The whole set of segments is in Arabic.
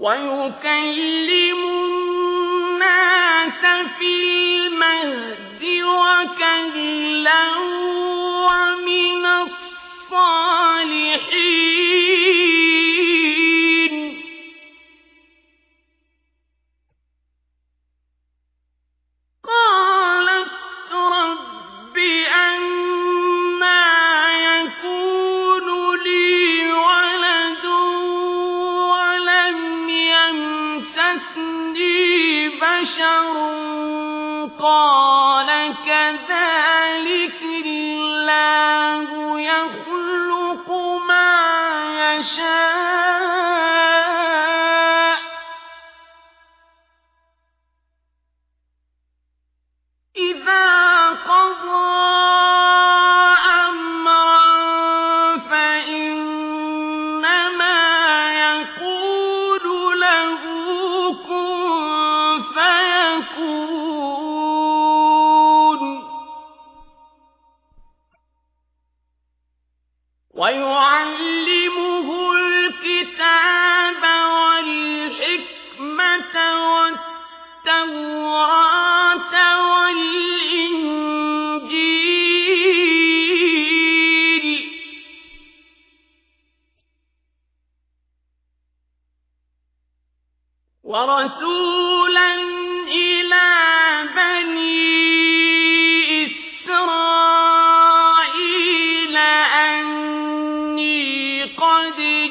ويكلم الناس في المهد وكهلا ومن ويعلمه الكتاب والحكمة والتوراة والإنجيل. ورسولا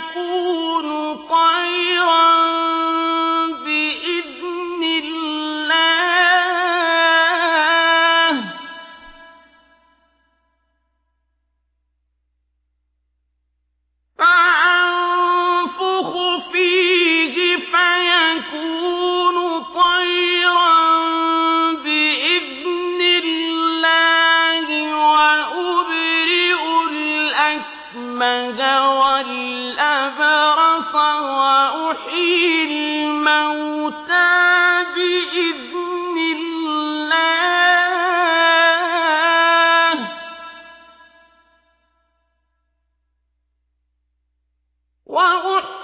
فيكون طيرا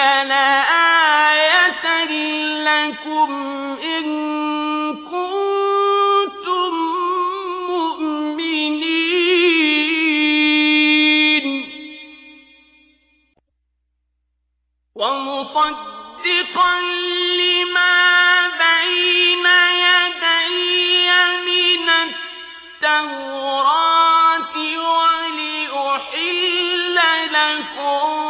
ذلك لآية لكم إن كنتم مؤمنين. ومصدقا لما بين يدي من التوراة ولأحل لكم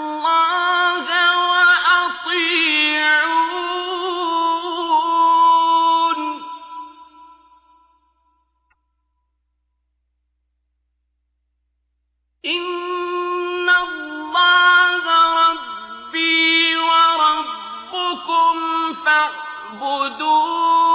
فاعبدون